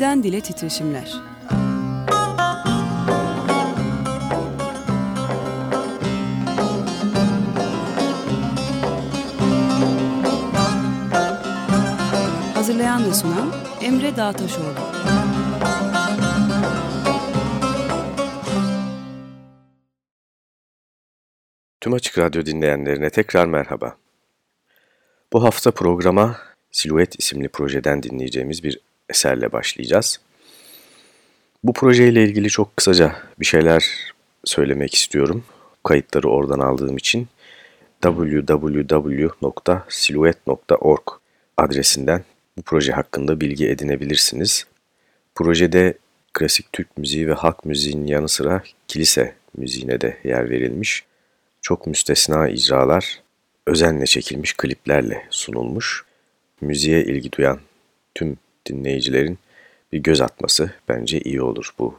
Dilden dile titreşimler. Hazırlayan ve sunan Emre Dağtaşoğlu. Tüm Açık Radyo dinleyenlerine tekrar merhaba. Bu hafta programa Silüet isimli projeden dinleyeceğimiz bir eserle başlayacağız. Bu projeyle ilgili çok kısaca bir şeyler söylemek istiyorum. Kayıtları oradan aldığım için www.siluet.org adresinden bu proje hakkında bilgi edinebilirsiniz. Projede klasik Türk müziği ve halk müziğinin yanı sıra kilise müziğine de yer verilmiş. Çok müstesna icralar, özenle çekilmiş kliplerle sunulmuş. Müziğe ilgi duyan tüm dinleyicilerin bir göz atması bence iyi olur bu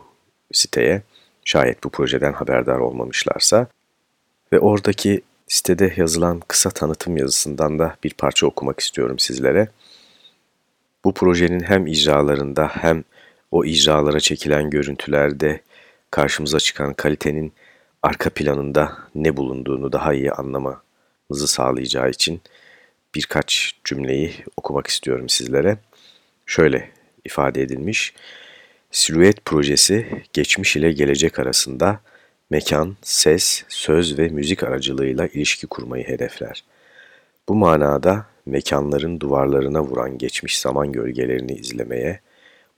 siteye. Şayet bu projeden haberdar olmamışlarsa. Ve oradaki sitede yazılan kısa tanıtım yazısından da bir parça okumak istiyorum sizlere. Bu projenin hem icralarında hem o icralara çekilen görüntülerde karşımıza çıkan kalitenin arka planında ne bulunduğunu daha iyi anlamamızı sağlayacağı için birkaç cümleyi okumak istiyorum sizlere. Şöyle ifade edilmiş, Silüet projesi geçmiş ile gelecek arasında mekan, ses, söz ve müzik aracılığıyla ilişki kurmayı hedefler. Bu manada mekanların duvarlarına vuran geçmiş zaman gölgelerini izlemeye,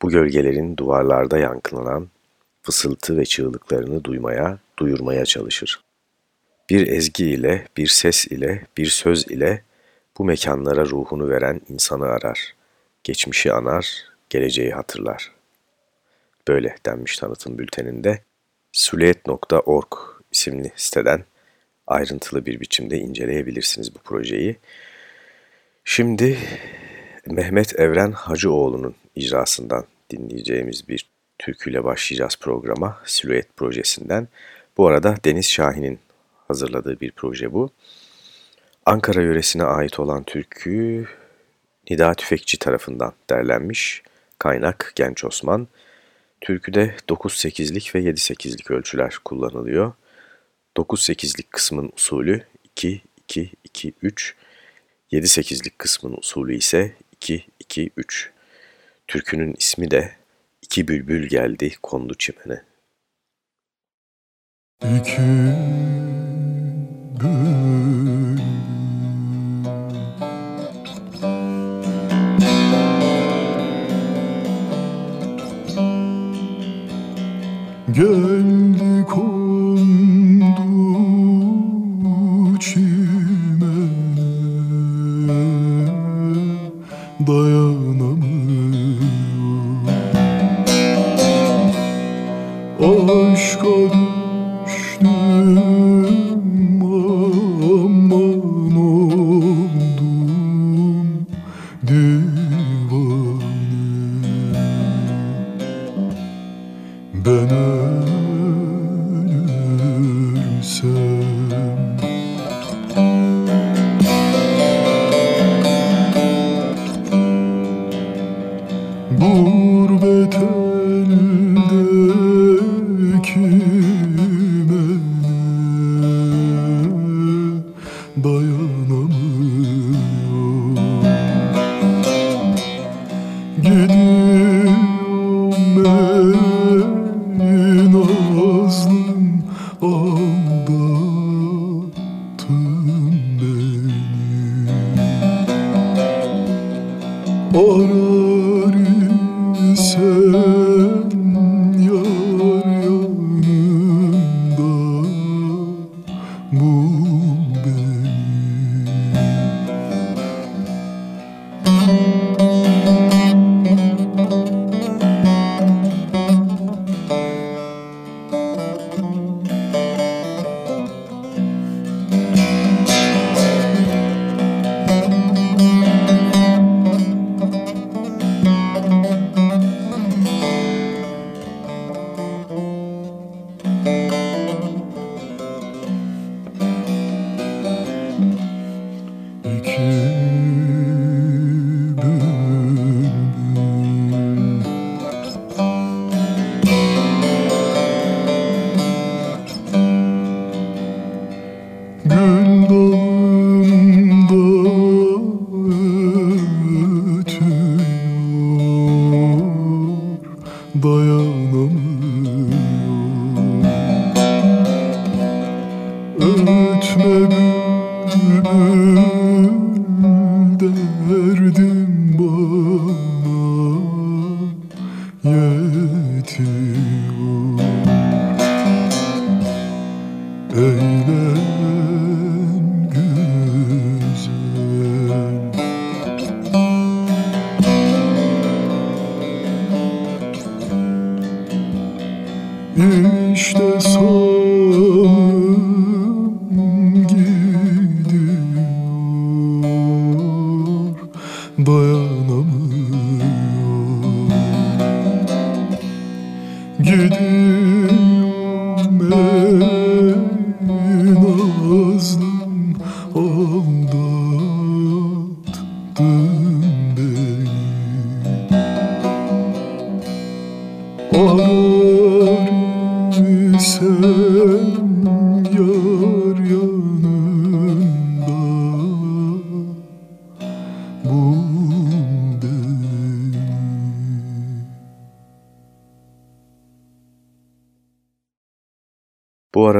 bu gölgelerin duvarlarda yankılanan fısıltı ve çığlıklarını duymaya, duyurmaya çalışır. Bir ezgi ile, bir ses ile, bir söz ile bu mekanlara ruhunu veren insanı arar. Geçmişi anar, geleceği hatırlar. Böyle denmiş tanıtım bülteninde. Suleyet.org isimli siteden ayrıntılı bir biçimde inceleyebilirsiniz bu projeyi. Şimdi Mehmet Evren Hacıoğlu'nun icrasından dinleyeceğimiz bir türküyle başlayacağız programa Silüet projesinden. Bu arada Deniz Şahin'in hazırladığı bir proje bu. Ankara yöresine ait olan türkü Nida Tüfekçi tarafından derlenmiş. Kaynak Genç Osman. Türküde 9-8'lik ve 7-8'lik ölçüler kullanılıyor. 9-8'lik kısmın usulü 2-2-2-3, 7-8'lik kısmın usulü ise 2-2-3. Türkünün ismi de İki bülbül geldi kondu çimene. İki bülbül Geldi kondu çime Dayanamıyor Aşka derdim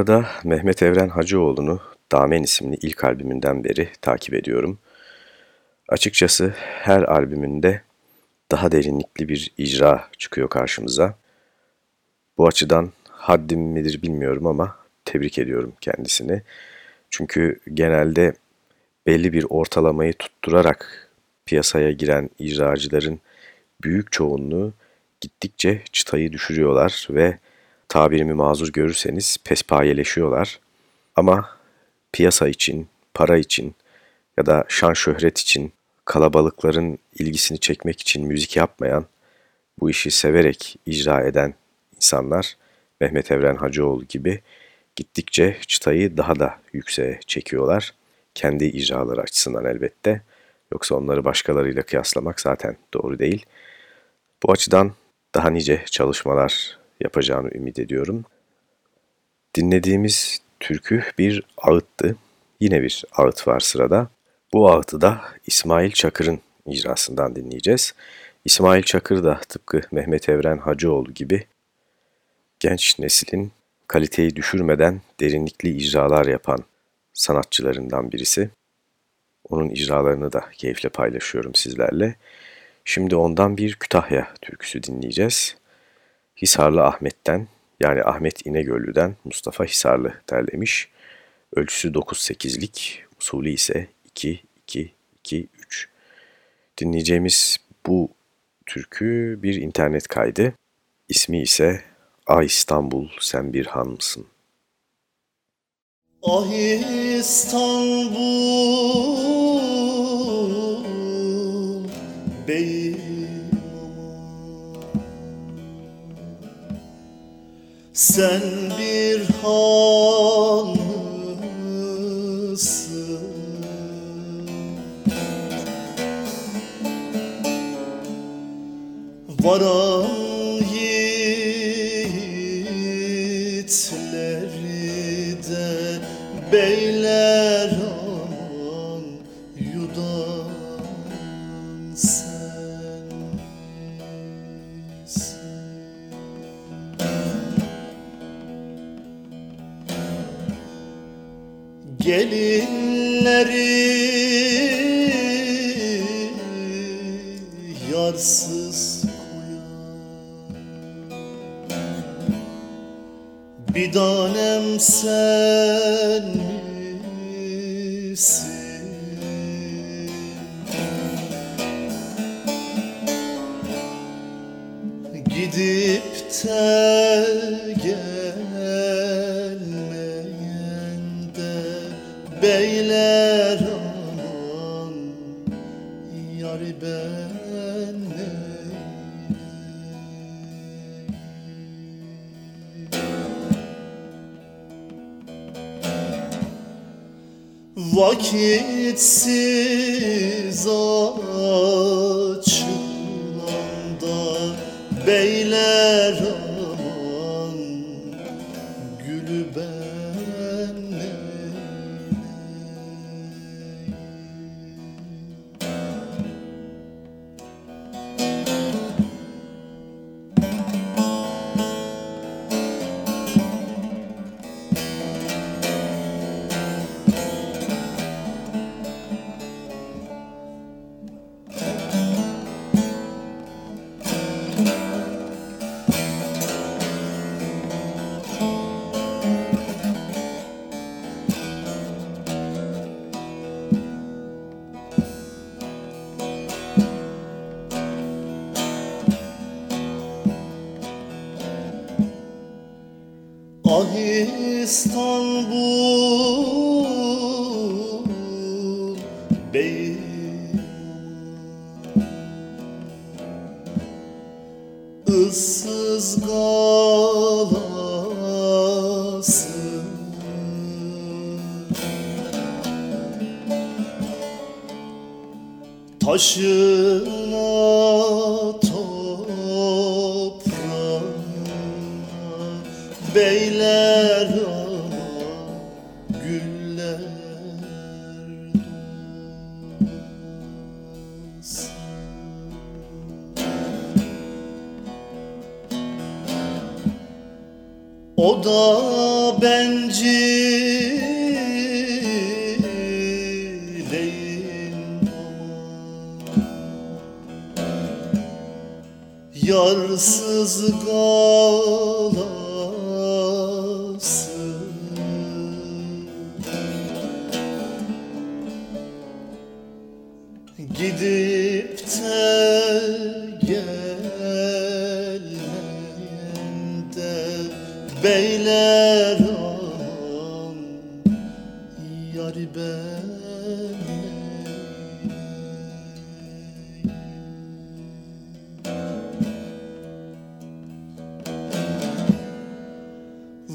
arada Mehmet Evren Hacıoğlu'nu Damen isimli ilk albümünden beri takip ediyorum. Açıkçası her albümünde daha derinlikli bir icra çıkıyor karşımıza. Bu açıdan haddim midir bilmiyorum ama tebrik ediyorum kendisini. Çünkü genelde belli bir ortalamayı tutturarak piyasaya giren icracıların büyük çoğunluğu gittikçe çıtayı düşürüyorlar ve tabirimi mazur görürseniz pespayeleşiyorlar. Ama piyasa için, para için ya da şan şöhret için kalabalıkların ilgisini çekmek için müzik yapmayan, bu işi severek icra eden insanlar Mehmet Evren Hacıoğlu gibi gittikçe çıtayı daha da yükseğe çekiyorlar. Kendi icraları açısından elbette. Yoksa onları başkalarıyla kıyaslamak zaten doğru değil. Bu açıdan daha nice çalışmalar yapacağını ümit ediyorum. Dinlediğimiz türkü bir ağıttı. Yine bir ağıt var sırada. Bu ağıtı da İsmail Çakır'ın icrasından dinleyeceğiz. İsmail Çakır da tıpkı Mehmet Evren Hacıoğlu gibi genç neslin kaliteyi düşürmeden derinlikli icralar yapan sanatçılarından birisi. Onun icralarını da keyifle paylaşıyorum sizlerle. Şimdi ondan bir Kütahya türküsü dinleyeceğiz. Hisarlı Ahmet'ten yani Ahmet İnegöllü'den Mustafa Hisarlı derlemiş. Ölçüsü 9-8'lik, usulü ise 2-2-2-3. Dinleyeceğimiz bu türkü bir internet kaydı. İsmi ise Ah İstanbul sen bir han mısın? Ah İstanbul beyim Sen bir han mısın? Varan Taşına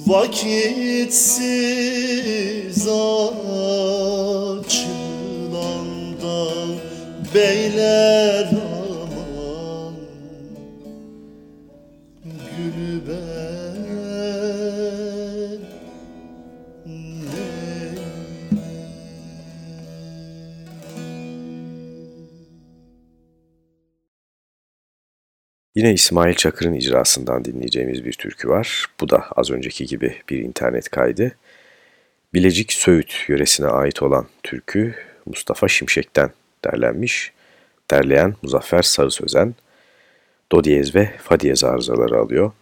Vakitsiz Yine İsmail Çakır'ın icrasından dinleyeceğimiz bir türkü var. Bu da az önceki gibi bir internet kaydı. Bilecik Söğüt yöresine ait olan türkü Mustafa Şimşek'ten derlenmiş. Derleyen Muzaffer Sarı Sözen, do diyez ve fa diyez arızaları alıyor.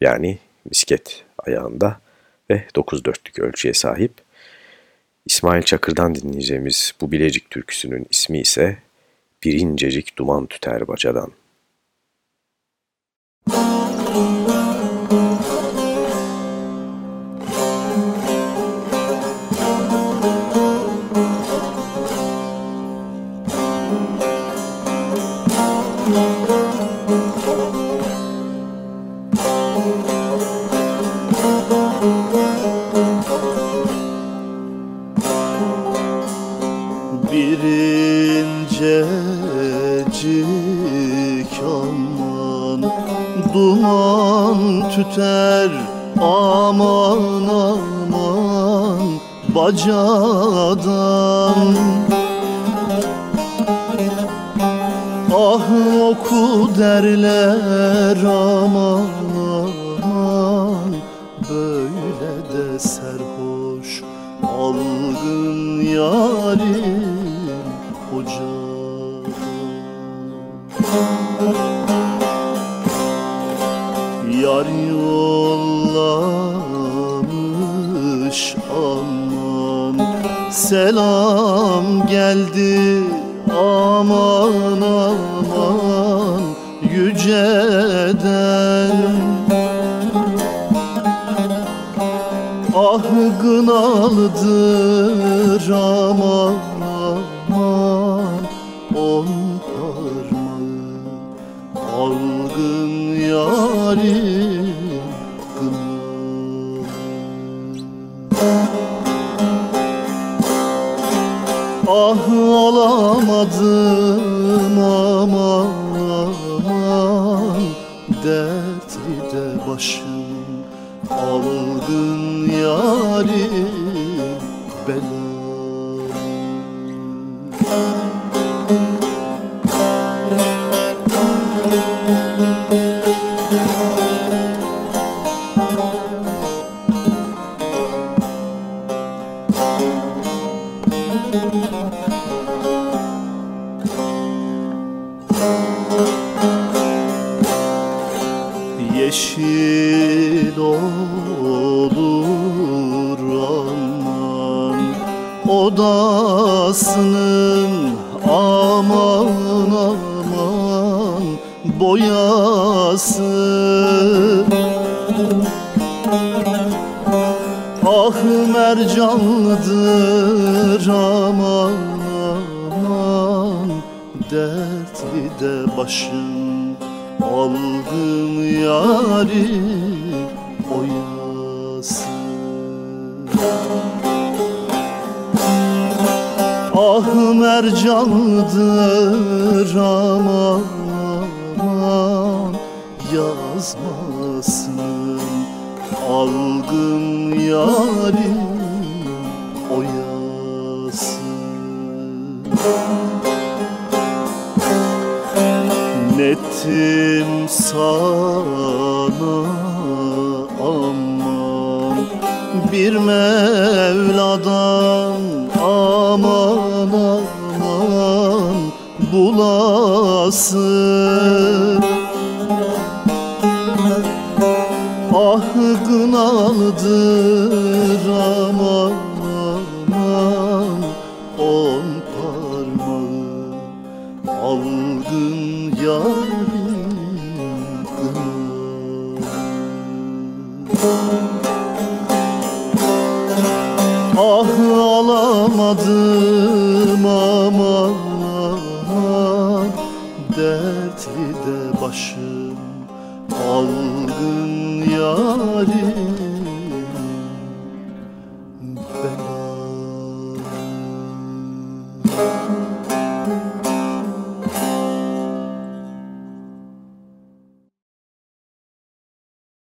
Yani misket ayağında ve 9 dörtlük ölçüye sahip. İsmail Çakır'dan dinleyeceğimiz bu Bilecik türküsünün ismi ise Bir incecik duman tüter bacadan. Oh Tüter aman aman Bacadan. Ah oku derler aman aman. Böyle de serhoş algın yarim hocadan Yar yollamış aman. Selam geldi aman aman. Yüceden. Ah gınalıdır aman aman. On parmağı algın yarim Ah olamadım aman boyası. Mercanlıdır aman aman. Dertli de başım algın yari oyasın Ah mercanlıdır aman yazmasın Algın yarim oyasın. Nettim sana aman Bir Mevladan aman aman bulasın Ah gınalıdır aman aman On parmağı algın yarim Ah alamadım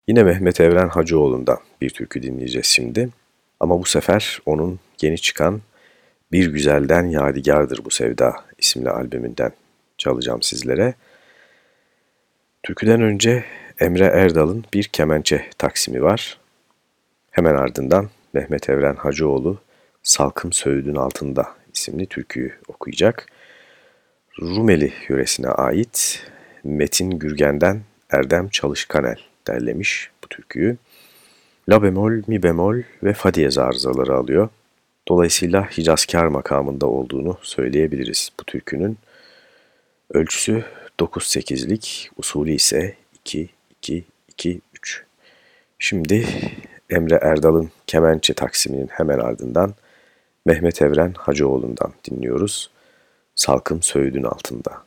Yine Mehmet Evren Hacıoğlu'ndan bir türkü dinleyeceğiz şimdi. Ama bu sefer onun yeni çıkan Bir Güzelden Yadigardır Bu Sevda isimli albümünden çalacağım sizlere. Türküden önce Emre Erdal'ın bir kemençe taksimi var. Hemen ardından Mehmet Evren Hacıoğlu Salkım Söğüdün Altında isimli türküyü okuyacak. Rumeli yöresine ait Metin Gürgen'den Erdem Çalışkanel derlemiş bu türküyü. La bemol, mi bemol ve fa diyez arızaları alıyor. Dolayısıyla Hicazkar makamında olduğunu söyleyebiliriz bu türkünün. Ölçüsü 9-8'lik, usulü ise 2-2-2-3. Şimdi Emre Erdal'ın kemençe taksiminin hemen ardından Mehmet Evren Hacıoğlu'ndan dinliyoruz. Salkım Söğüdün Altında.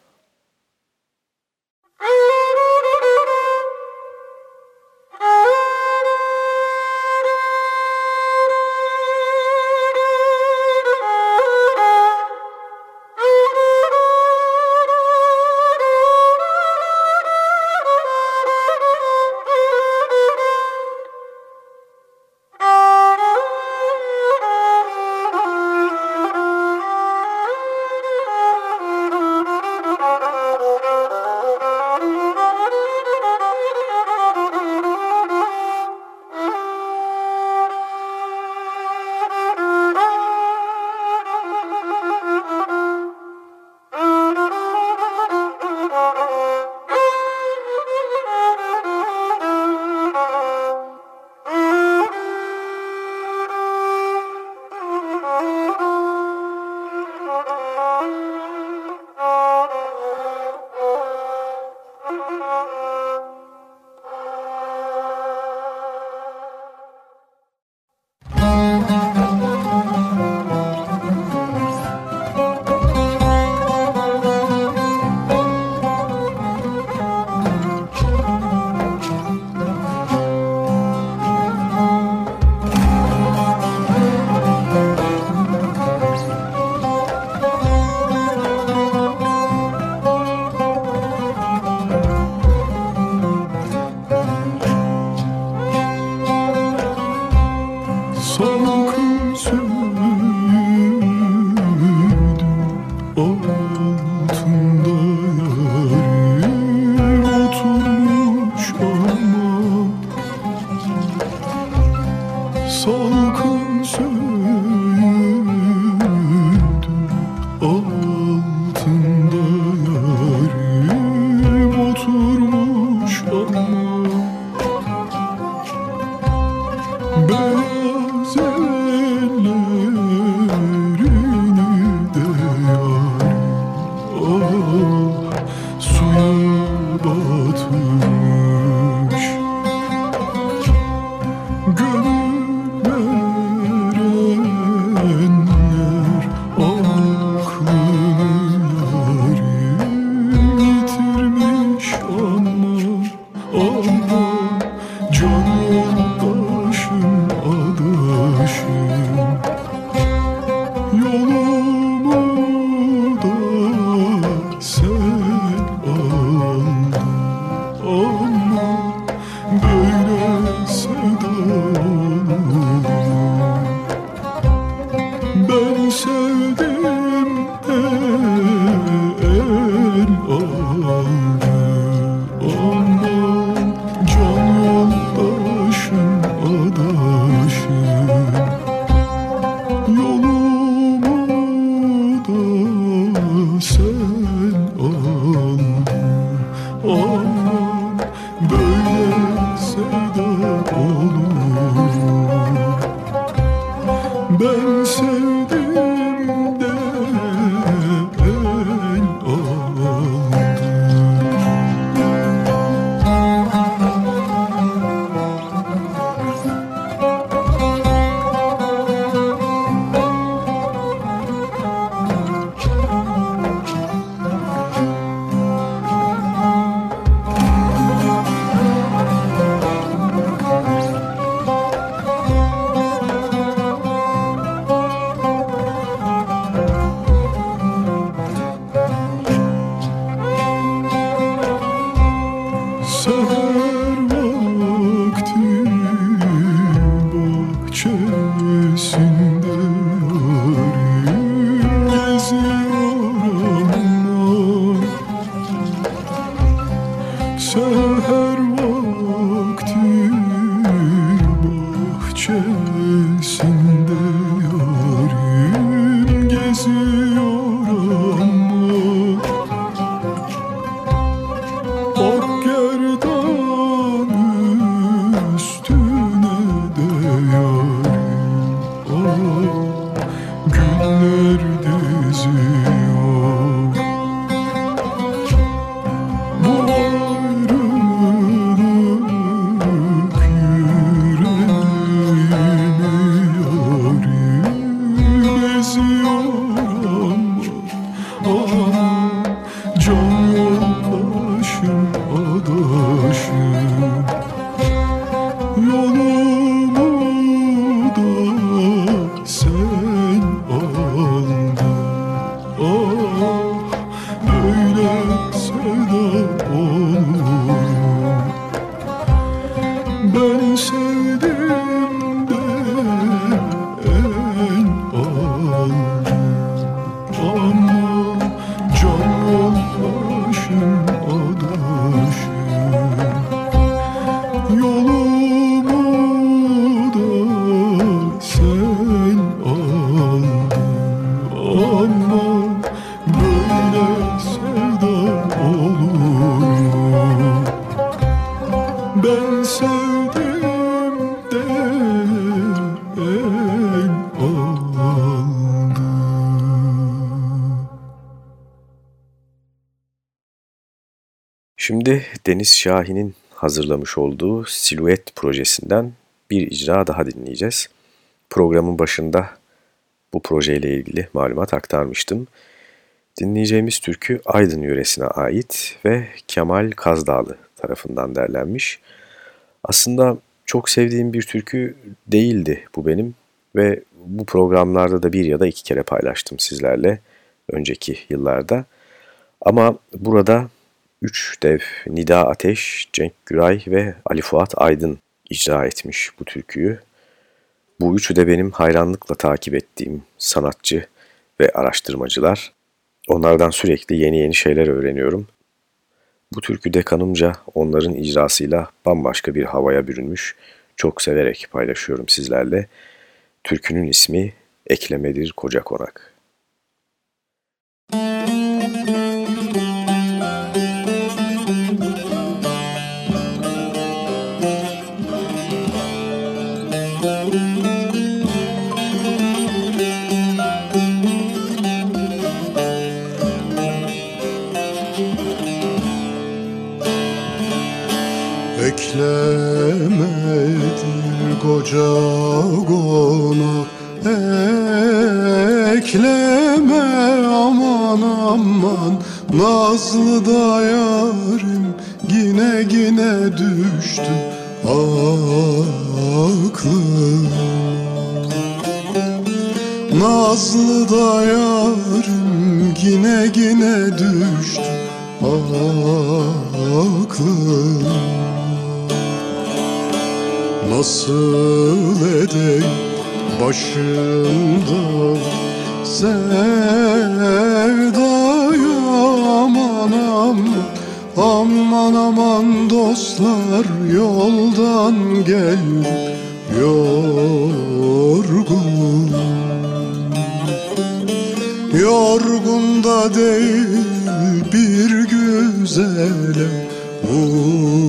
you. Şimdi Deniz Şahin'in hazırlamış olduğu Silüet projesinden bir icra daha dinleyeceğiz. Programın başında bu projeyle ilgili malumat aktarmıştım. Dinleyeceğimiz türkü Aydın yöresine ait ve Kemal Kazdağlı tarafından derlenmiş. Aslında çok sevdiğim bir türkü değildi bu benim ve bu programlarda da bir ya da iki kere paylaştım sizlerle önceki yıllarda. Ama burada üç dev Nida Ateş, Cenk Güray ve Ali Fuat Aydın icra etmiş bu türküyü. Bu üçü de benim hayranlıkla takip ettiğim sanatçı ve araştırmacılar. Onlardan sürekli yeni yeni şeyler öğreniyorum. Bu türkü de onların icrasıyla bambaşka bir havaya bürünmüş. Çok severek paylaşıyorum sizlerle. Türkünün ismi Eklemedir Koca Konak. Koca konak Ekleme aman aman. Nazlı da yarim Yine yine düştü aklım Nazlı da yarim Yine yine düştü aklım Nasıl edeyim başımda sevdaya aman aman Aman aman dostlar yoldan gel yorgun Yorgun da değil bir güzele vurgun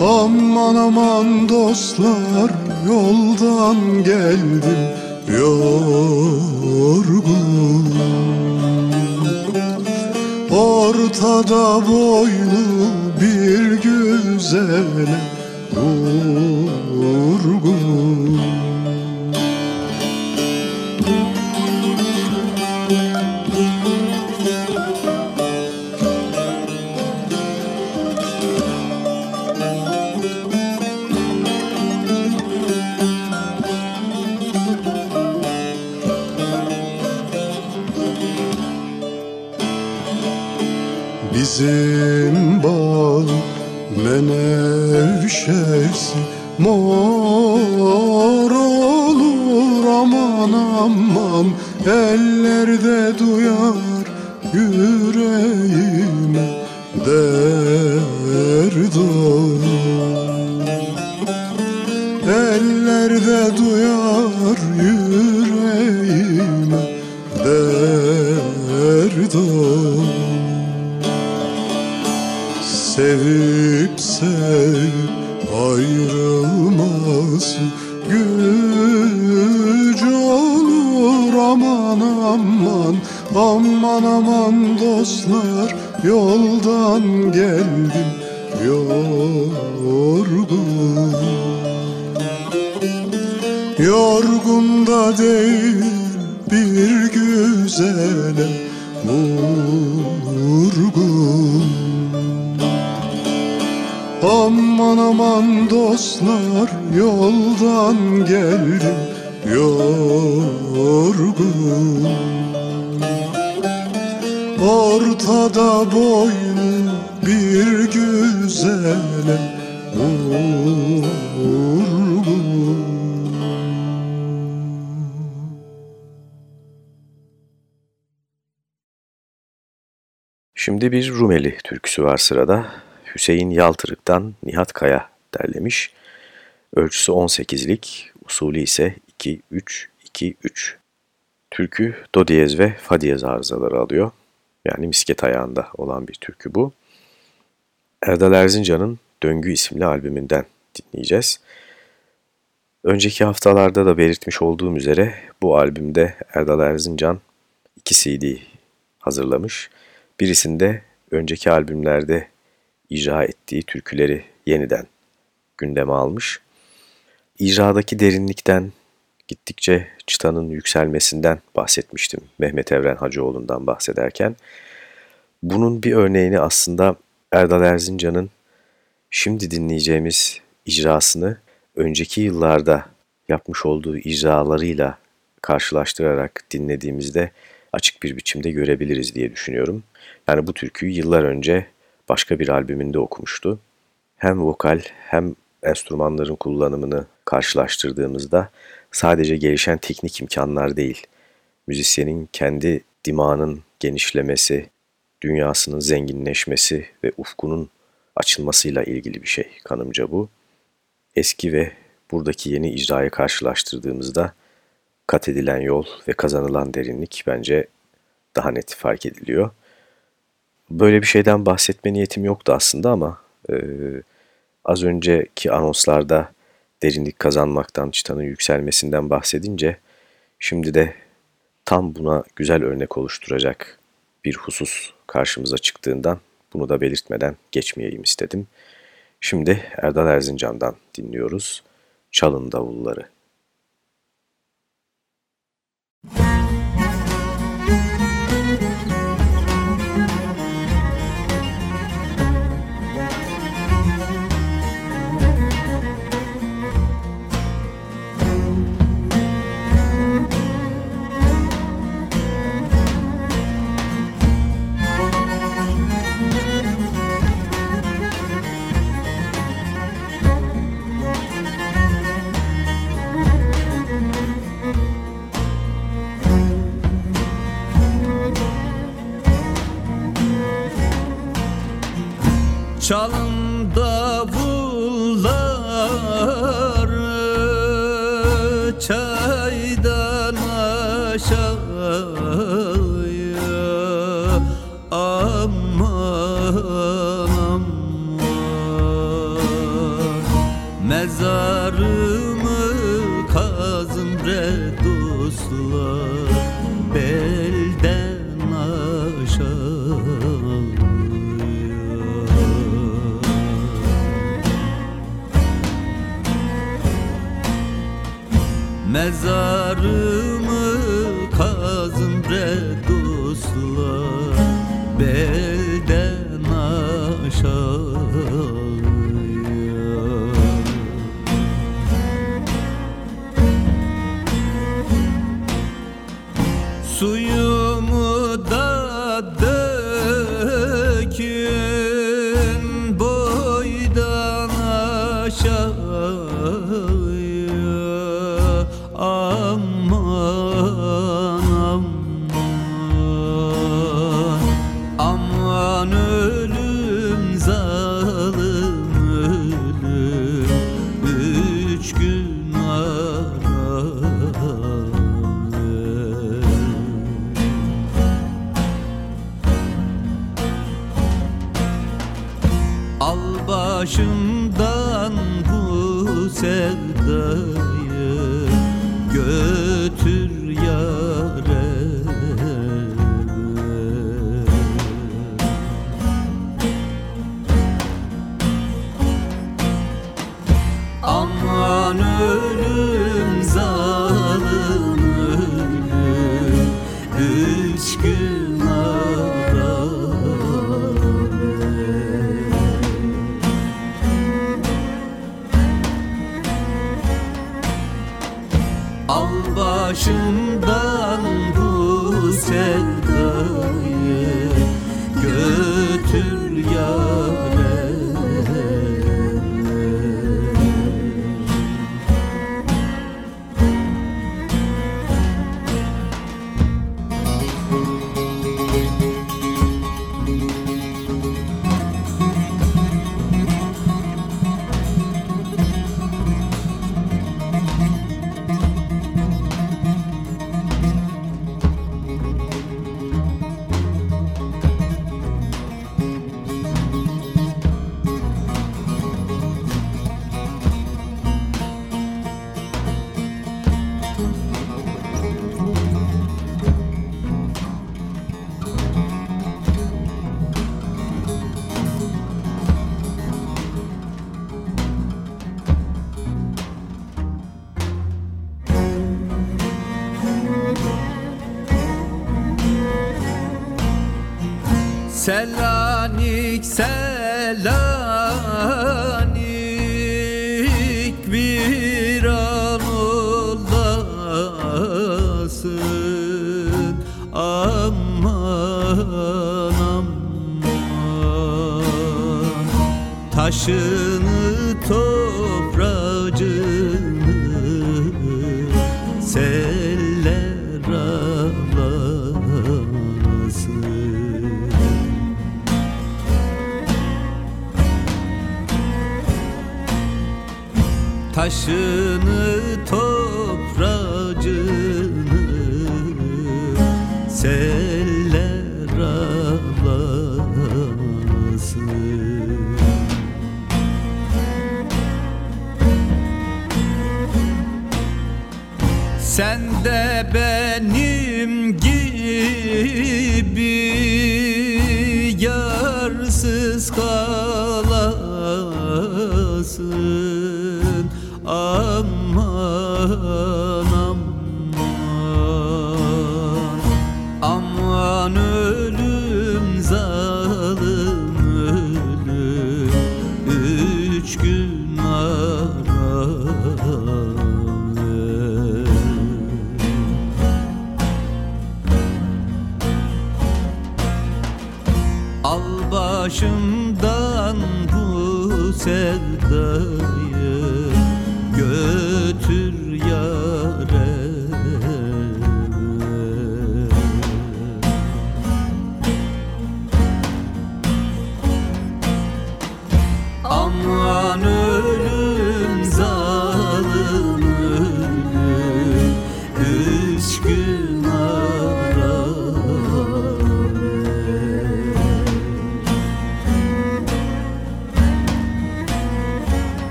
Aman aman dostlar yoldan geldim yorgun. Ortada boylu bir güzele vurgun Bizim bağ menevşesi mor olur aman aman. Ellerde duyar yüreğime derd olur. Eller ellerde duyar yüreğime derdom Sevip sevip ayrılması güç olur aman aman Aman aman dostlar. Yoldan geldim yorgun. Yorgun da değil bir güzele vurgun Aman aman dostlar yoldan geldim yorgun Ortada boynu bir güzele vurgun Şimdi bir Rumeli türküsü var sırada. Hüseyin Yaltırık'tan Nihat Kaya derlemiş. Ölçüsü 18'lik, usulü ise 2-3-2-3. Türkü do diyez ve fa diyez arızaları alıyor. Yani misket ayağında olan bir türkü bu. Erdal Erzincan'ın Döngü isimli albümünden dinleyeceğiz. Önceki haftalarda da belirtmiş olduğum üzere bu albümde Erdal Erzincan 2 CD hazırlamış. Birisinde önceki albümlerde icra ettiği türküleri yeniden gündeme almış. İcradaki derinlikten, gittikçe çıtanın yükselmesinden bahsetmiştim Mehmet Evren Hacıoğlu'ndan bahsederken. Bunun bir örneğini aslında Erdal Erzincan'ın şimdi dinleyeceğimiz icrasını önceki yıllarda yapmış olduğu icralarıyla karşılaştırarak dinlediğimizde açık bir biçimde görebiliriz diye düşünüyorum. Yani bu türküyü yıllar önce başka bir albümünde okumuştu. Hem vokal hem enstrümanların kullanımını karşılaştırdığımızda sadece gelişen teknik imkanlar değil, müzisyenin kendi dimağının genişlemesi, dünyasının zenginleşmesi ve ufkunun açılmasıyla ilgili bir şey kanımca bu. Eski ve buradaki yeni icrayı karşılaştırdığımızda kat edilen yol ve kazanılan derinlik bence daha net fark ediliyor. Böyle bir şeyden bahsetme niyetim yoktu aslında ama e, az önceki anonslarda derinlik kazanmaktan, çıtanın yükselmesinden bahsedince şimdi de tam buna güzel örnek oluşturacak bir husus karşımıza çıktığından bunu da belirtmeden geçmeyeyim istedim. Şimdi Erdal Erzincan'dan dinliyoruz. Çalın davulları. Çalın davulları çaydan aşağıya aman aman. Mezarımı Mezarımı Al başımdan bu sevdayı Götür yâre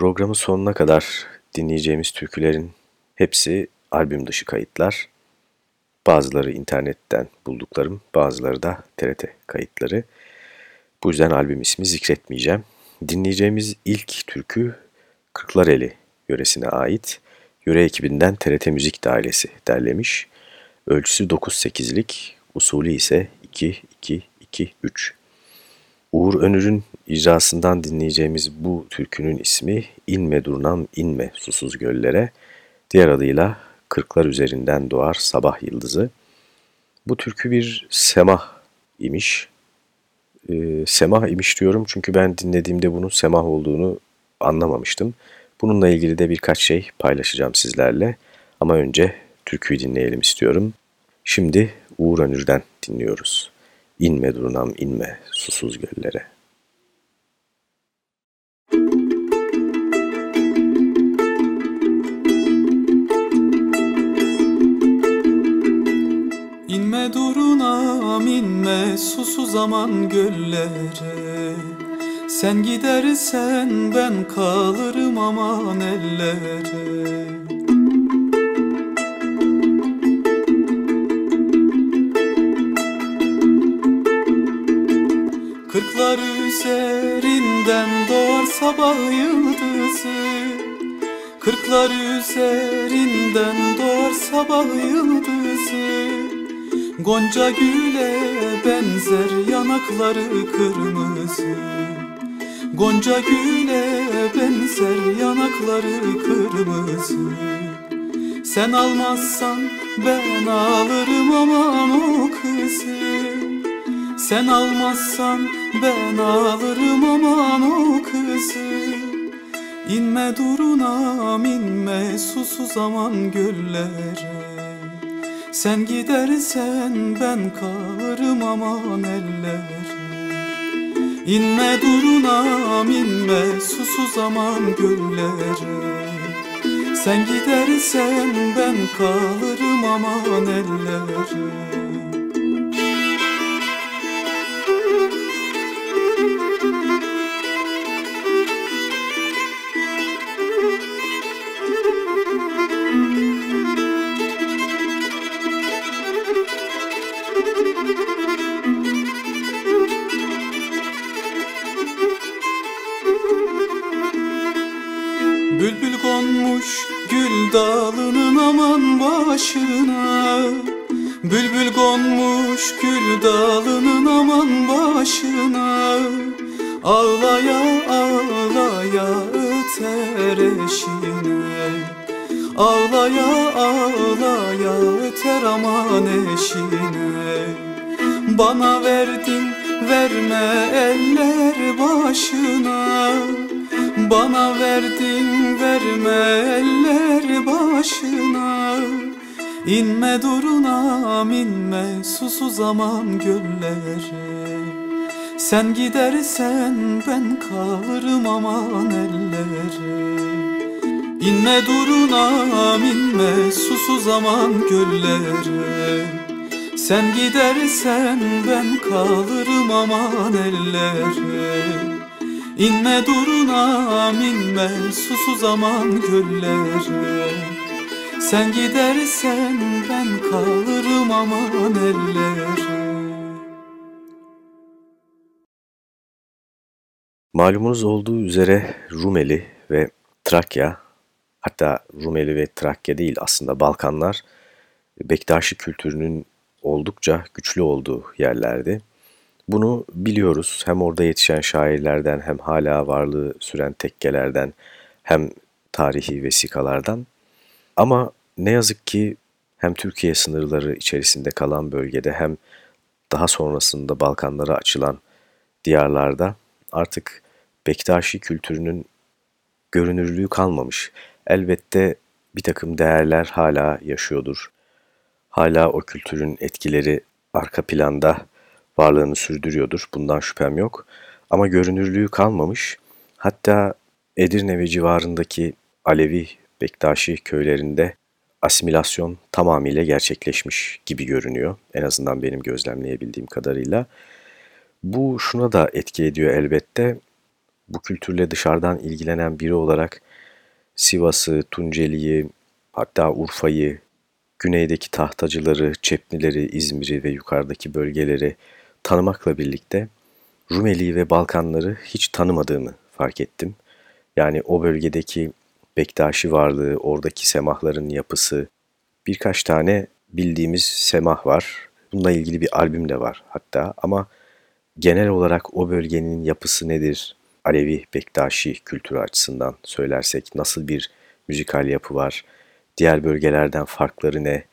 Programın sonuna kadar dinleyeceğimiz türkülerin hepsi albüm dışı kayıtlar. Bazıları internetten bulduklarım, bazıları da TRT kayıtları. Bu yüzden albüm ismi zikretmeyeceğim. Dinleyeceğimiz ilk türkü Kırklareli yöresine ait. Yöre ekibinden TRT Müzik Dairesi derlemiş. Ölçüsü 9-8'lik, usulü ise 2-2-2-3. Uğur Önür'ün icrasından dinleyeceğimiz bu türkünün ismi İnme Durnam İnme Susuz Göllere, diğer adıyla Kırklar Üzerinden Doğar Sabah Yıldızı. Bu türkü bir semah imiş. Ee, semah imiş diyorum çünkü ben dinlediğimde bunun semah olduğunu anlamamıştım. Bununla ilgili de birkaç şey paylaşacağım sizlerle. Ama önce türküyü dinleyelim istiyorum. Şimdi Uğur Önür'den dinliyoruz. İnme durunam inme susuz göllere. İnme durunam inme susuz zaman göllere Sen gidersen ben kalırım aman ellere Kırklar üzerinden doğar sabah yıldızı. Kırklar üzerinden doğar sabah yıldızı. Gonca güle benzer yanakları kırmızı. Gonca güle benzer yanakları kırmızı. Sen almazsan ben alırım aman o kızı Sen almazsan ben alırım aman o kızı. İnme durunam inme susuz aman göllere. Sen gidersen ben kalırım aman ellere. İnme durunam inme susuz aman göllere. Sen gidersen ben kalırım aman ellere konmuş gül dalının aman başına. Ağlaya ağlaya öter eşine. Ağlaya ağlaya öter aman eşine. Bana verdin verme eller başına. Bana verdin verme eller başına İnme durunam inme susuz zaman göllere. Sen gidersen ben kalırım aman ellere. İnme durunam inme susuz zaman göllere. Sen gidersen ben kalırım aman ellere. İnme durunam inme susuz aman göllere Sen gidersen ben kalırım aman ellere Malumunuz olduğu üzere Rumeli ve Trakya, hatta Rumeli ve Trakya değil aslında Balkanlar, Bektaşi kültürünün oldukça güçlü olduğu yerlerdi. Bunu biliyoruz hem orada yetişen şairlerden hem hala varlığı süren tekkelerden hem tarihi vesikalardan. Ama ne yazık ki hem Türkiye sınırları içerisinde kalan bölgede hem daha sonrasında Balkanlara açılan diyarlarda artık Bektaşi kültürünün görünürlüğü kalmamış. Elbette bir takım değerler hala yaşıyordur. Hala o kültürün etkileri arka planda varlığını sürdürüyordur. Bundan şüphem yok. Ama görünürlüğü kalmamış. Hatta Edirne ve civarındaki Alevi Bektaşi köylerinde asimilasyon tamamıyla gerçekleşmiş gibi görünüyor. En azından benim gözlemleyebildiğim kadarıyla. Bu şuna da etki ediyor elbette. Bu kültürle dışarıdan ilgilenen biri olarak Sivas'ı, Tunceli'yi, hatta Urfa'yı, güneydeki tahtacıları, Çepnileri, İzmir'i ve yukarıdaki bölgeleri tanımakla birlikte Rumeli ve Balkanları hiç tanımadığımı fark ettim. Yani o bölgedeki Bektaşi varlığı, oradaki semahların yapısı, birkaç tane bildiğimiz semah var. Bununla ilgili bir albüm de var hatta ama genel olarak o bölgenin yapısı nedir? Alevi Bektaşi kültürü açısından söylersek nasıl bir müzikal yapı var? Diğer bölgelerden farkları ne?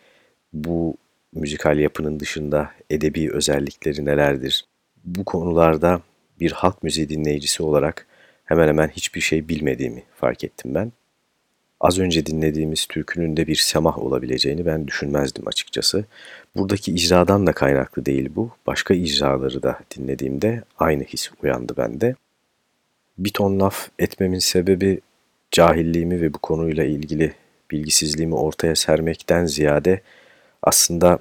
Bu müzikal yapının dışında edebi özellikleri nelerdir? Bu konularda bir halk müziği dinleyicisi olarak hemen hemen hiçbir şey bilmediğimi fark ettim ben. Az önce dinlediğimiz türkünün de bir semah olabileceğini ben düşünmezdim açıkçası. Buradaki icradan da kaynaklı değil bu. Başka icraları da dinlediğimde aynı his uyandı bende. Bir ton laf etmemin sebebi cahilliğimi ve bu konuyla ilgili bilgisizliğimi ortaya sermekten ziyade aslında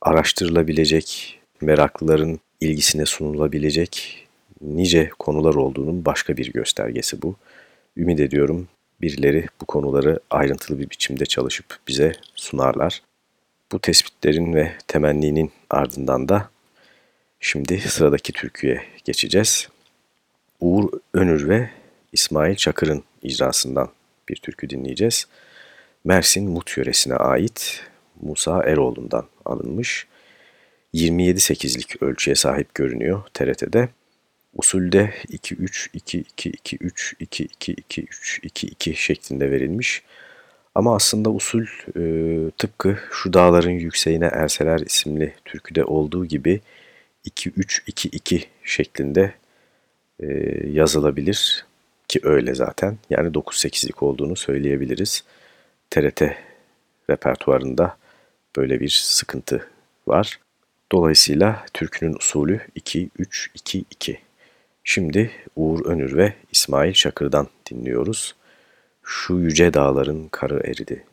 araştırılabilecek, meraklıların ilgisine sunulabilecek nice konular olduğunun başka bir göstergesi bu. Ümit ediyorum birileri bu konuları ayrıntılı bir biçimde çalışıp bize sunarlar. Bu tespitlerin ve temenninin ardından da şimdi sıradaki türküye geçeceğiz. Uğur Önür ve İsmail Çakır'ın icrasından bir türkü dinleyeceğiz. Mersin Mut yöresine ait Musa Eroğlu'ndan alınmış. 27-8'lik ölçüye sahip görünüyor TRT'de. Usulde 2-3-2-2-2-3-2-2-2-3-2-2 şeklinde verilmiş. Ama aslında usul e, tıpkı Şu Dağların Yükseğine Erseler isimli türküde olduğu gibi 2-3-2-2 şeklinde e, yazılabilir ki öyle zaten. Yani 9-8'lik olduğunu söyleyebiliriz. TRT repertuarında böyle bir sıkıntı var. Dolayısıyla türkünün usulü 2-3-2-2. Şimdi Uğur Önür ve İsmail Çakır'dan dinliyoruz. Şu yüce dağların karı eridi.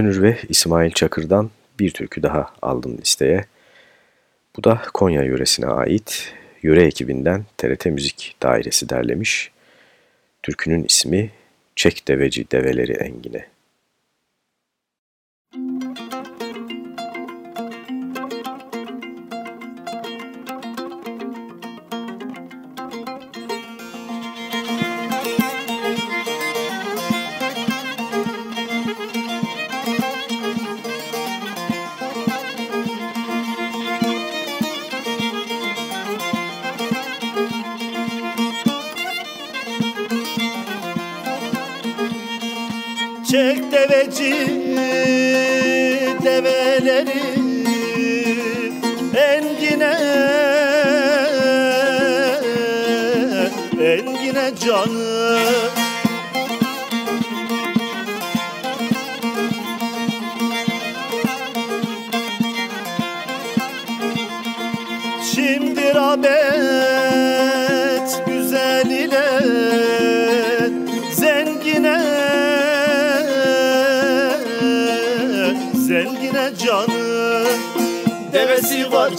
Önür ve İsmail Çakır'dan bir türkü daha aldım listeye. Bu da Konya yöresine ait. Yöre ekibinden TRT Müzik Dairesi derlemiş. Türkünün ismi Çek Deveci Develeri Engine. Çek deveci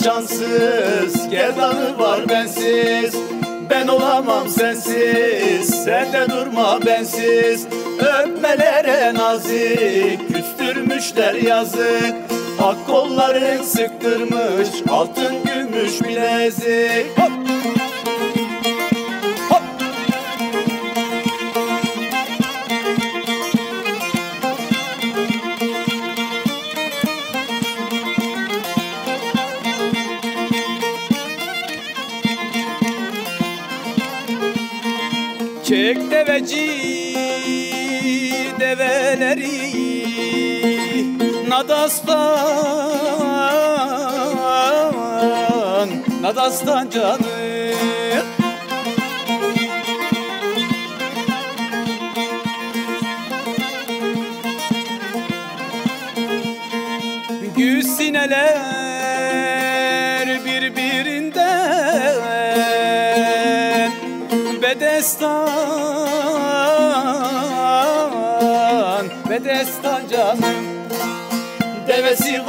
cansız Gerdanı var bensiz. Ben olamam sensiz Sen de durma bensiz. Öpmelere nazik Küstürmüşler yazık. Ak kolların sıktırmış Altın gümüş bilezik. Hop! Deveci develeri Nadastan Nadastan canım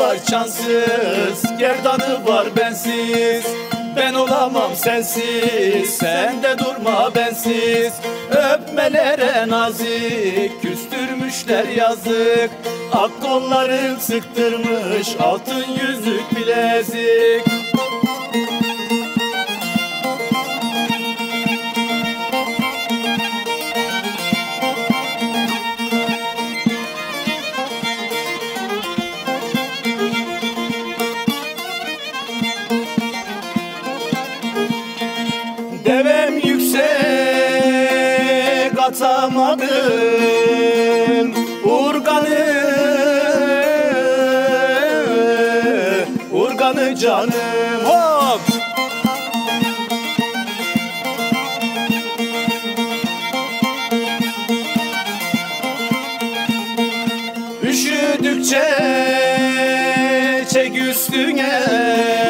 var çansız Gerdanı var bensiz. Ben olamam sensiz Sen de durma bensiz. Öpmelere nazik Küstürmüşler yazık. Ak kolların sıktırmış Altın yüzük bilezik atamadım Urganı Urganı Üşüdükçe çek üstüne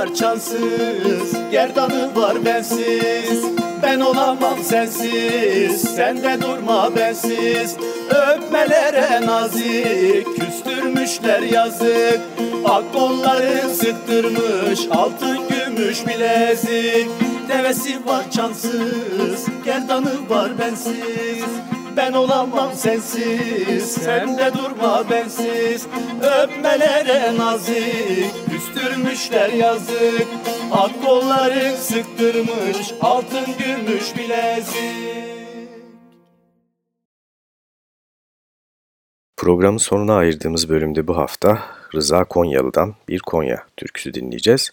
var çansız Gerdanı var bensiz. Ben olamam sensiz Sen de durma bensiz. Öpmelere nazik Küstürmüşler yazık. Ak kolları sıktırmış Altın gümüş bilezik. Devesi var çansız Gerdanı var bensiz ben olamam sensiz. Sen de durma bensiz. Öpmelere nazik. Küstürmüşler yazık. Ak kolların sıktırmış. Altın gümüş bilezik Programın sonuna ayırdığımız bölümde bu hafta Rıza Konyalı'dan bir Konya türküsü dinleyeceğiz.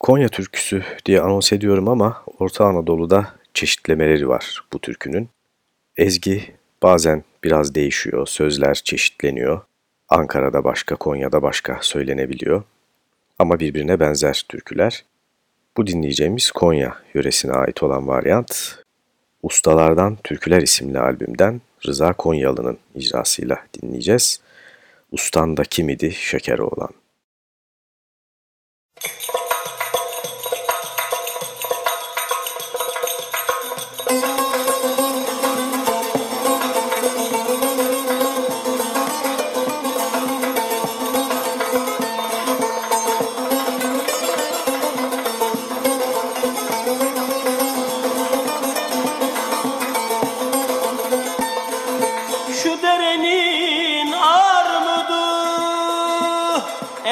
Konya türküsü diye anons ediyorum ama Orta Anadolu'da çeşitlemeleri var bu türkünün. Ezgi bazen biraz değişiyor, sözler çeşitleniyor. Ankara'da başka, Konya'da başka söylenebiliyor. Ama birbirine benzer türküler. Bu dinleyeceğimiz Konya yöresine ait olan varyant, Ustalardan Türküler isimli albümden Rıza Konyalı'nın icrasıyla dinleyeceğiz. Ustan da kim idi? Şeker olan.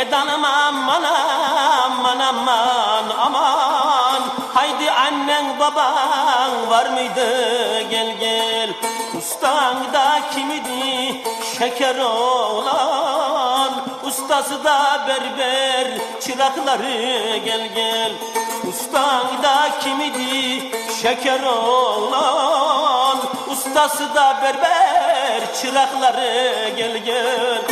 Edanım aman aman aman aman. Haydi annen baban var mıydı? Gel gel. Ustan da kimidi? Şeker olan. Ustası da berber çırakları gel gel. Ustan da kimidi? Şeker olan. Ustası da berber çırakları gel gel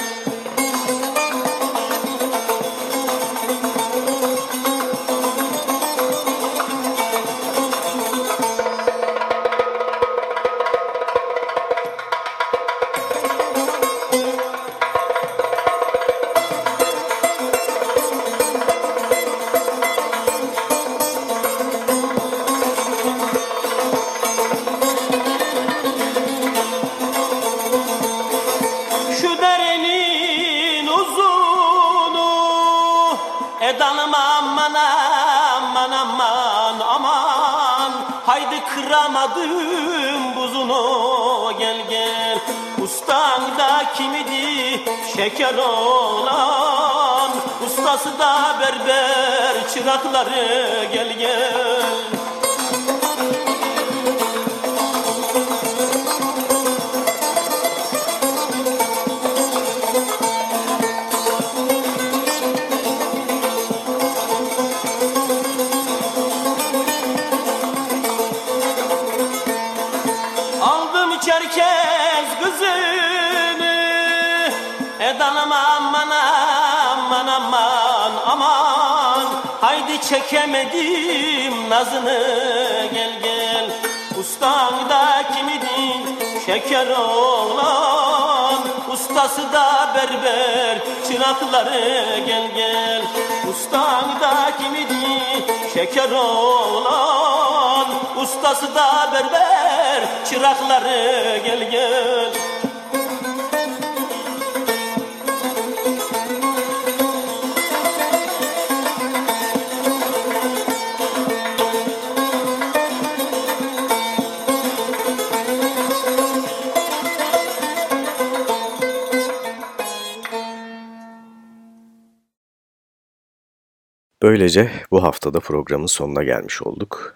kıramadım buzunu. Gel gel. Ustan da kimidi şeker olan. Ustası da berber çırakları. Gel gel çerkez kızını. Edanım aman aman aman aman. Haydi çekemedim nazını. Gel gel. Ustan da kimidin şeker olan Ustası da berber. Çırakları gel gel. Ustan da kimidin şeker olan Ustası da berber çırakları gel gel Böylece bu haftada programın sonuna gelmiş olduk.